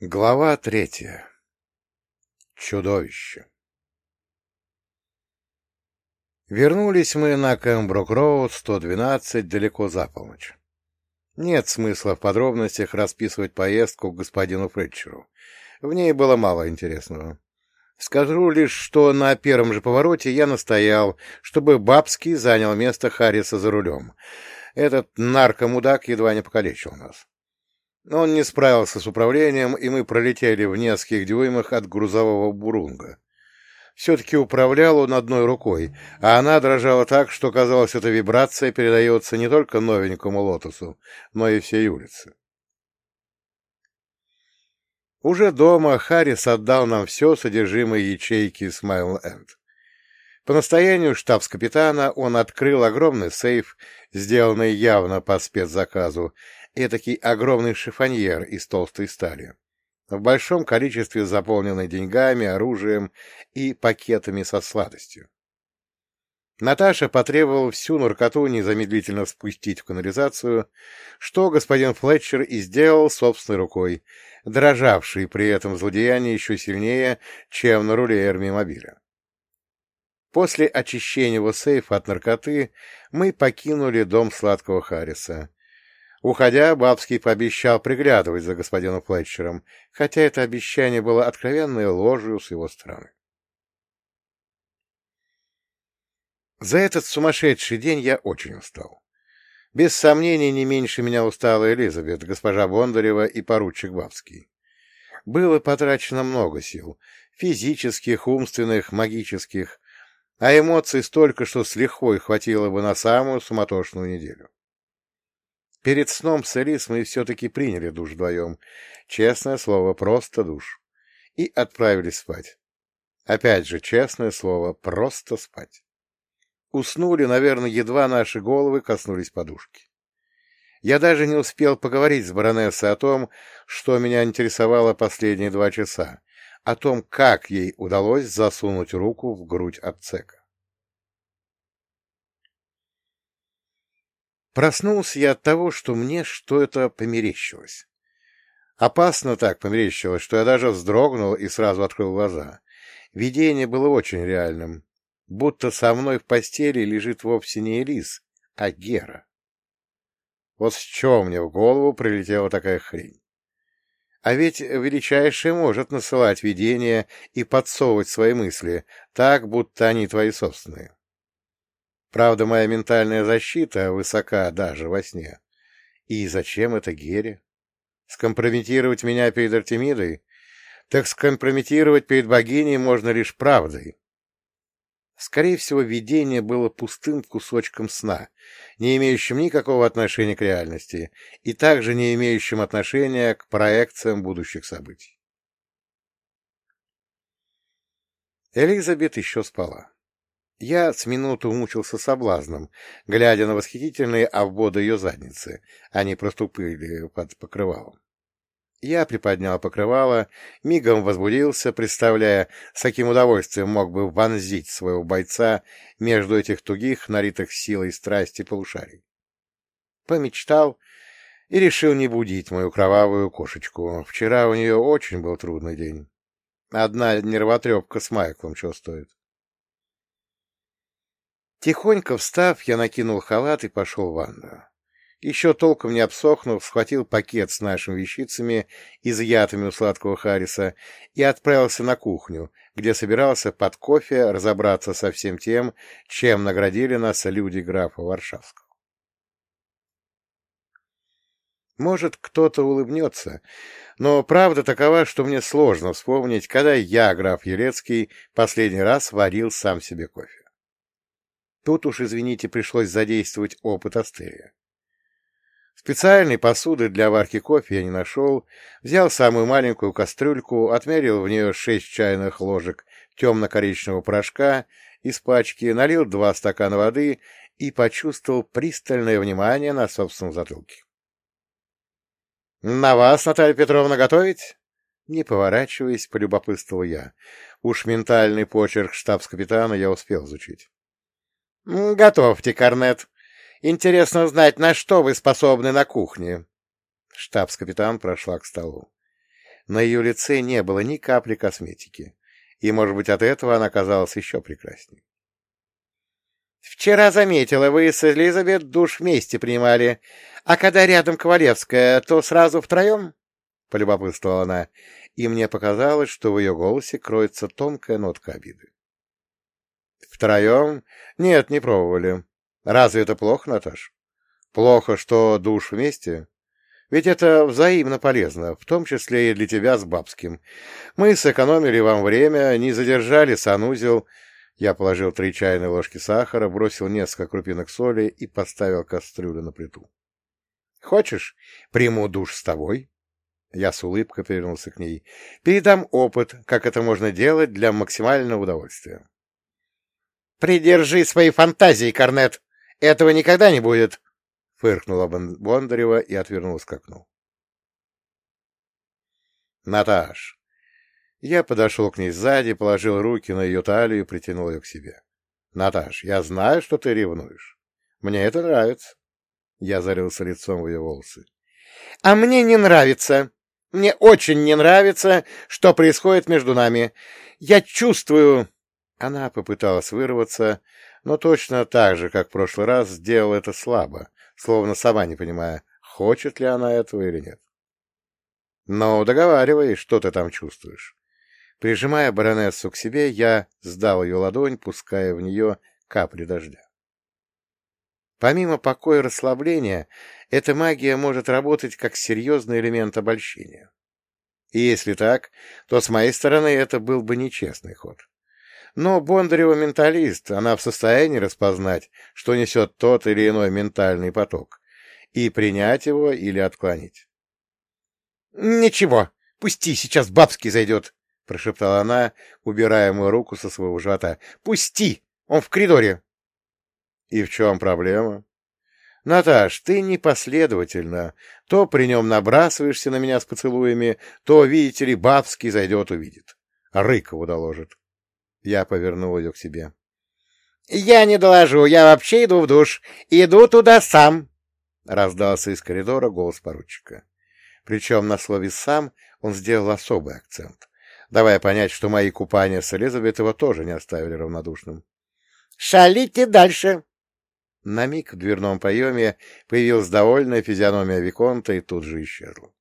Глава третья. Чудовище. Вернулись мы на Кэмброк-Роуд 112 далеко за полночь. Нет смысла в подробностях расписывать поездку к господину Фретчеру. В ней было мало интересного. Скажу лишь, что на первом же повороте я настоял, чтобы Бабский занял место Харриса за рулем. Этот наркомудак едва не покалечил нас. Но он не справился с управлением, и мы пролетели в нескольких дюймах от грузового бурунга. Все-таки управлял он одной рукой, а она дрожала так, что, казалось, эта вибрация передается не только новенькому лотосу, но и всей улице. Уже дома Харрис отдал нам все содержимое ячейки Смайл-Энд. По настоянию штабс-капитана он открыл огромный сейф, сделанный явно по спецзаказу, этакий огромный шифоньер из толстой стали, в большом количестве заполненный деньгами, оружием и пакетами со сладостью. Наташа потребовал всю наркоту незамедлительно спустить в канализацию, что господин Флетчер и сделал собственной рукой, дрожавший при этом злодеянии еще сильнее, чем на руле эрмимобиля. После очищения его сейфа от наркоты мы покинули дом сладкого Харриса, Уходя, Бабский пообещал приглядывать за господином Флетчером, хотя это обещание было откровенной ложью с его стороны. За этот сумасшедший день я очень устал. Без сомнения, не меньше меня устала Элизабет, госпожа Бондарева и поручик Бабский. Было потрачено много сил — физических, умственных, магических, а эмоций столько, что с лихвой хватило бы на самую суматошную неделю. Перед сном с Элис мы все-таки приняли душ вдвоем. Честное слово, просто душ. И отправились спать. Опять же, честное слово, просто спать. Уснули, наверное, едва наши головы коснулись подушки. Я даже не успел поговорить с баронессой о том, что меня интересовало последние два часа, о том, как ей удалось засунуть руку в грудь отцека. Проснулся я от того, что мне что-то померещилось. Опасно так померещилось, что я даже вздрогнул и сразу открыл глаза. Видение было очень реальным, будто со мной в постели лежит вовсе не Элис, а Гера. Вот с чего мне в голову прилетела такая хрень. А ведь величайший может насылать видения и подсовывать свои мысли, так, будто они твои собственные. Правда, моя ментальная защита высока даже во сне. И зачем это Гере? Скомпрометировать меня перед Артемидой? Так скомпрометировать перед богиней можно лишь правдой. Скорее всего, видение было пустым кусочком сна, не имеющим никакого отношения к реальности и также не имеющим отношения к проекциям будущих событий. Элизабет еще спала. Я с минуту мучился соблазном, глядя на восхитительные обводы ее задницы. Они проступили под покрывалом. Я приподнял покрывало, мигом возбудился, представляя, с каким удовольствием мог бы вонзить своего бойца между этих тугих, налитых силой страсти полушарий. Помечтал и решил не будить мою кровавую кошечку. Вчера у нее очень был трудный день. Одна нервотрепка с Майклом чего стоит. Тихонько встав, я накинул халат и пошел в ванную. Еще толком не обсохнув, схватил пакет с нашими вещицами, изъятыми у сладкого Харриса, и отправился на кухню, где собирался под кофе разобраться со всем тем, чем наградили нас люди графа Варшавского. Может, кто-то улыбнется, но правда такова, что мне сложно вспомнить, когда я, граф Елецкий, последний раз варил сам себе кофе. Тут уж, извините, пришлось задействовать опыт Астерия. Специальной посуды для варки кофе я не нашел, взял самую маленькую кастрюльку, отмерил в нее шесть чайных ложек темно-коричневого порошка из пачки, налил два стакана воды и почувствовал пристальное внимание на собственном затылке. — На вас, Наталья Петровна, готовить? Не поворачиваясь, полюбопытствовал я. Уж ментальный почерк штабс-капитана я успел изучить. «Готовьте, Корнет. Интересно знать, на что вы способны на кухне». Штабс-капитан прошла к столу. На ее лице не было ни капли косметики, и, может быть, от этого она казалась еще прекрасней. «Вчера заметила, вы с Элизабет душ вместе принимали, а когда рядом Ковалевская, то сразу втроем?» — полюбопытствовала она, и мне показалось, что в ее голосе кроется тонкая нотка обиды. «Втроем? Нет, не пробовали. Разве это плохо, Наташ? Плохо, что душ вместе? Ведь это взаимно полезно, в том числе и для тебя с бабским. Мы сэкономили вам время, не задержали санузел. Я положил три чайные ложки сахара, бросил несколько крупинок соли и поставил кастрюлю на плиту. — Хочешь, приму душ с тобой? Я с улыбкой повернулся к ней. — Передам опыт, как это можно делать для максимального удовольствия. — Придержи свои фантазии, Корнет. Этого никогда не будет, Фыркнула Бондарева и отвернулась к окну. Наташ. Я подошел к ней сзади, положил руки на ее талию и притянул ее к себе. Наташ, я знаю, что ты ревнуешь. Мне это нравится. Я зарылся лицом в ее волосы. — А мне не нравится. Мне очень не нравится, что происходит между нами. Я чувствую... Она попыталась вырваться, но точно так же, как в прошлый раз, сделала это слабо, словно сама не понимая, хочет ли она этого или нет. Но договаривай, что ты там чувствуешь. Прижимая баронессу к себе, я сдал ее ладонь, пуская в нее капли дождя. Помимо покоя и расслабления, эта магия может работать как серьезный элемент обольщения. И если так, то с моей стороны это был бы нечестный ход. Но Бондарева менталист, она в состоянии распознать, что несет тот или иной ментальный поток, и принять его или отклонить. — Ничего, пусти, сейчас бабский зайдет, — прошептала она, убирая мою руку со своего живота. — Пусти, он в коридоре. — И в чем проблема? — Наташ, ты непоследовательна. То при нем набрасываешься на меня с поцелуями, то, видите ли, бабский зайдет увидит. Рыкову доложит. Я повернул ее к себе. — Я не доложу, я вообще иду в душ. Иду туда сам, — раздался из коридора голос поручика. Причем на слове «сам» он сделал особый акцент, давая понять, что мои купания с Элизабет его тоже не оставили равнодушным. — Шалите дальше! На миг в дверном проеме появилась довольная физиономия Виконта и тут же исчезла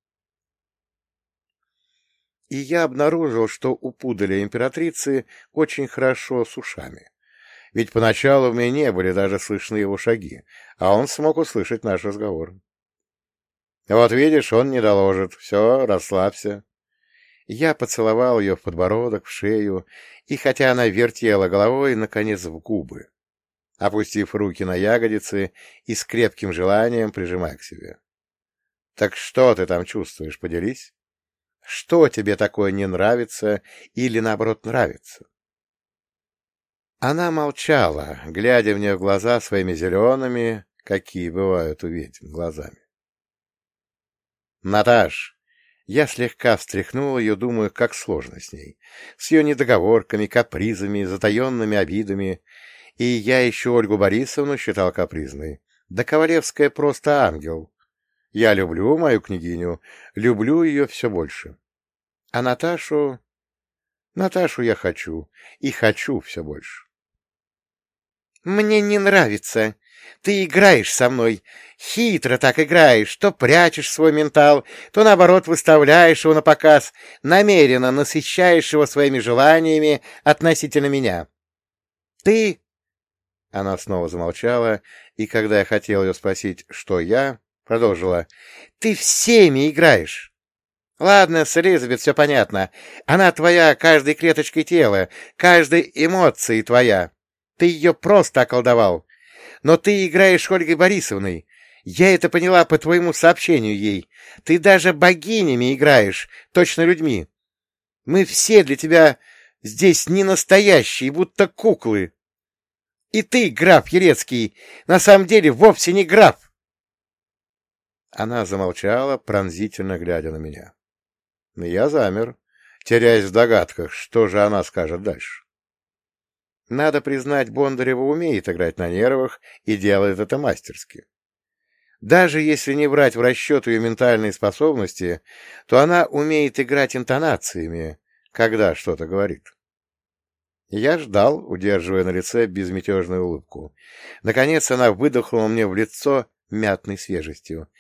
и я обнаружил, что у пуделя императрицы очень хорошо с ушами. Ведь поначалу меня не были даже слышны его шаги, а он смог услышать наш разговор. «Вот видишь, он не доложит. Все, расслабься». Я поцеловал ее в подбородок, в шею, и хотя она вертела головой, наконец, в губы, опустив руки на ягодицы и с крепким желанием прижимая к себе. «Так что ты там чувствуешь? Поделись». Что тебе такое не нравится или, наоборот, нравится? Она молчала, глядя мне в глаза своими зелеными, какие бывают у ведьм, глазами. «Наташ!» Я слегка встряхнул ее, думаю, как сложно с ней, с ее недоговорками, капризами, затаенными обидами, и я еще Ольгу Борисовну считал капризной. Да Ковалевская просто ангел, я люблю мою княгиню, люблю ее все больше. А Наташу... Наташу я хочу, и хочу все больше. Мне не нравится. Ты играешь со мной. Хитро так играешь. То прячешь свой ментал, то, наоборот, выставляешь его на показ, намеренно насыщаешь его своими желаниями относительно меня. Ты... Она снова замолчала, и когда я хотел ее спросить, что я, Продолжила. — Ты всеми играешь. Ладно, с Элизабет все понятно. Она твоя каждой клеточкой тела, каждой эмоцией твоя. Ты ее просто околдовал. Но ты играешь Ольгой Борисовной. Я это поняла по твоему сообщению ей. Ты даже богинями играешь, точно людьми. Мы все для тебя здесь не настоящие, будто куклы. И ты, граф Елецкий, на самом деле вовсе не граф. Она замолчала, пронзительно глядя на меня. Я замер, теряясь в догадках, что же она скажет дальше. Надо признать, Бондарева умеет играть на нервах и делает это мастерски. Даже если не брать в расчет ее ментальные способности, то она умеет играть интонациями, когда что-то говорит. Я ждал, удерживая на лице безмятежную улыбку. Наконец она выдохнула мне в лицо мятной свежестью. —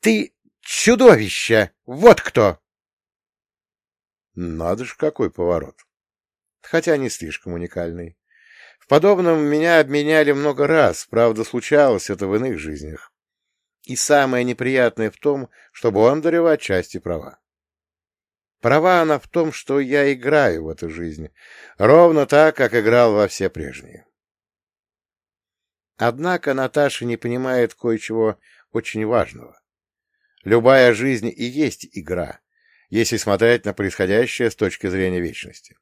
Ты чудовище! Вот кто! Надо ж, какой поворот! Хотя не слишком уникальный. В подобном меня обменяли много раз, правда, случалось это в иных жизнях. И самое неприятное в том, что Бондарева отчасти права. Права она в том, что я играю в эту жизнь, ровно так, как играл во все прежние. Однако Наташа не понимает кое-чего очень важного. Любая жизнь и есть игра, если смотреть на происходящее с точки зрения вечности.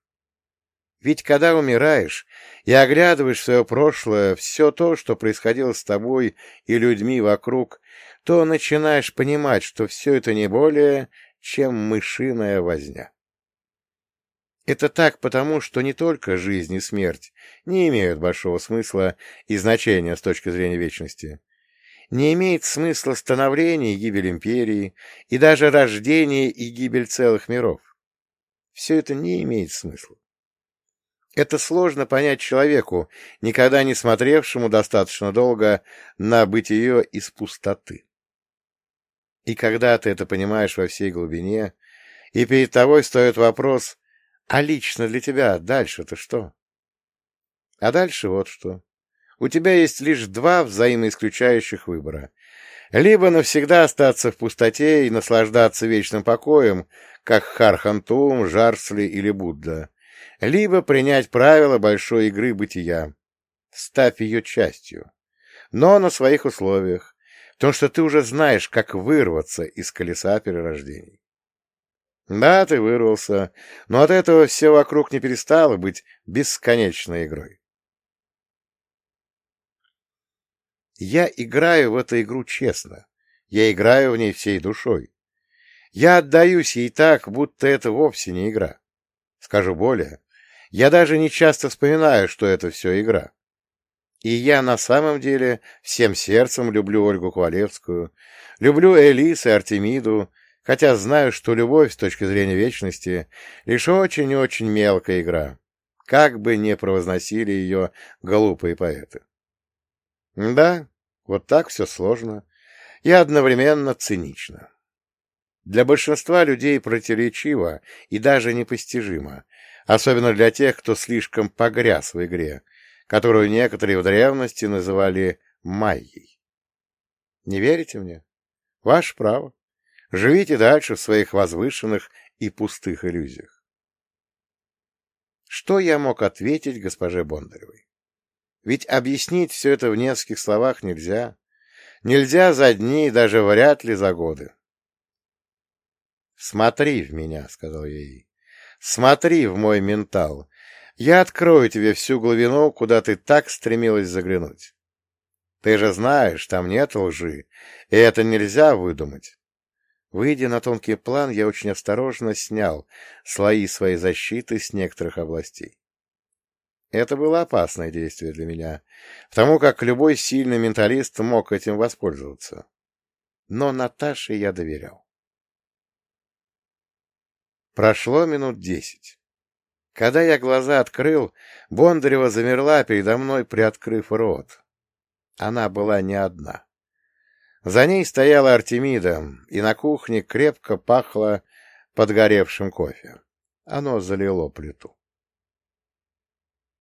Ведь когда умираешь и оглядываешь свое прошлое, все то, что происходило с тобой и людьми вокруг, то начинаешь понимать, что все это не более, чем мышиная возня. Это так потому, что не только жизнь и смерть не имеют большого смысла и значения с точки зрения вечности. Не имеет смысла становление и гибель империи, и даже рождение и гибель целых миров. Все это не имеет смысла. Это сложно понять человеку, никогда не смотревшему достаточно долго на бытие из пустоты. И когда ты это понимаешь во всей глубине, и перед тобой стоит вопрос, а лично для тебя дальше-то что? А дальше вот что. У тебя есть лишь два взаимоисключающих выбора. Либо навсегда остаться в пустоте и наслаждаться вечным покоем, как Хархантум, Жарсли или Будда, либо принять правила большой игры бытия. Ставь ее частью, но на своих условиях, потому что ты уже знаешь, как вырваться из колеса перерождений. Да, ты вырвался, но от этого все вокруг не перестало быть бесконечной игрой. Я играю в эту игру честно. Я играю в ней всей душой. Я отдаюсь ей так, будто это вовсе не игра. Скажу более, я даже не часто вспоминаю, что это все игра. И я на самом деле всем сердцем люблю Ольгу Ковалевскую, люблю Элис и Артемиду, хотя знаю, что любовь с точки зрения вечности — лишь очень-очень мелкая игра, как бы не провозносили ее глупые поэты. Да, вот так все сложно и одновременно цинично. Для большинства людей противоречиво и даже непостижимо, особенно для тех, кто слишком погряз в игре, которую некоторые в древности называли майей. Не верите мне? Ваше право. Живите дальше в своих возвышенных и пустых иллюзиях. Что я мог ответить госпоже Бондаревой? Ведь объяснить все это в нескольких словах нельзя. Нельзя за дни и даже вряд ли за годы. «Смотри в меня», — сказал я ей. «Смотри в мой ментал. Я открою тебе всю глубину, куда ты так стремилась заглянуть. Ты же знаешь, там нет лжи, и это нельзя выдумать. Выйдя на тонкий план, я очень осторожно снял слои своей защиты с некоторых областей. Это было опасное действие для меня, потому как любой сильный менталист мог этим воспользоваться. Но Наташе я доверял. Прошло минут десять. Когда я глаза открыл, Бондарева замерла передо мной, приоткрыв рот. Она была не одна. За ней стояла Артемида, и на кухне крепко пахло подгоревшим кофе. Оно залило плиту.